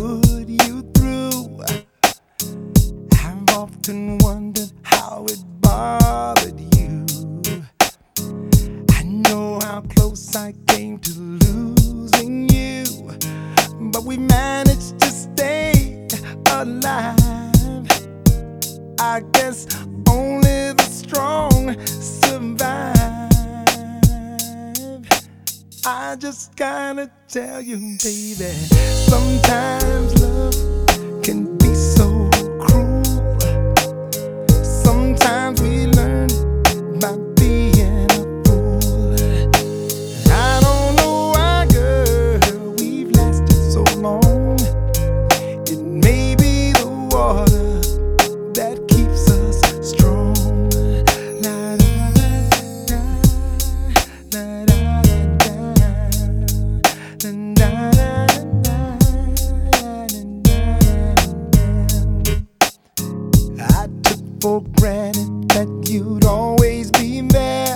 put you through. I've often wondered how it bothered you. I know how close I came to losing you, but we managed to stay alive. I guess only the strong survive. I just gotta tell you, baby, sometimes love can be so. that you'd always be there.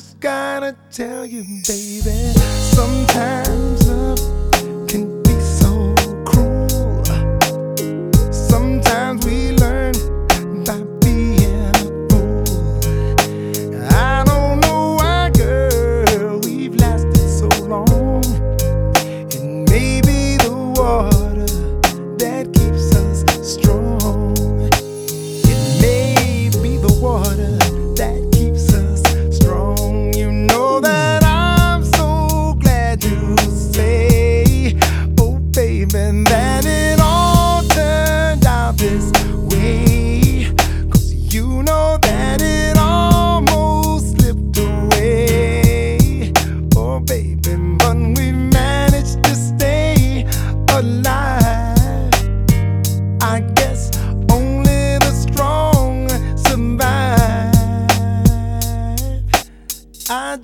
just gotta tell you, baby, sometimes.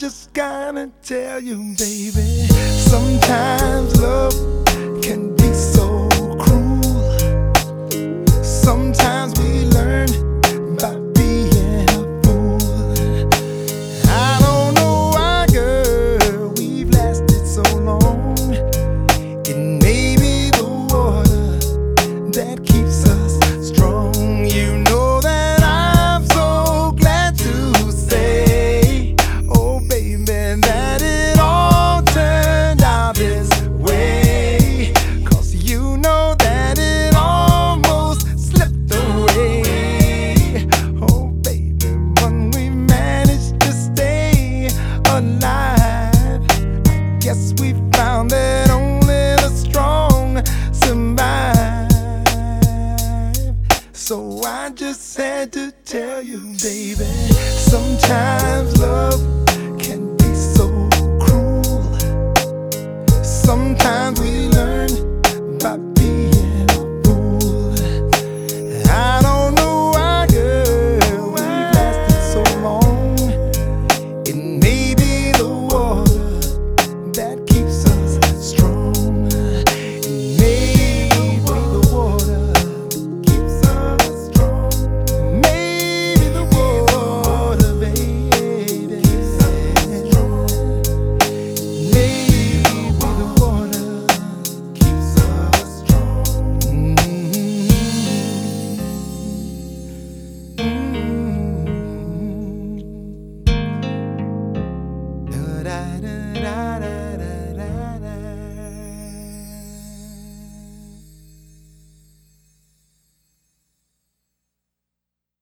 just gotta tell you, baby, sometimes love. just had to tell you, baby. Sometimes love.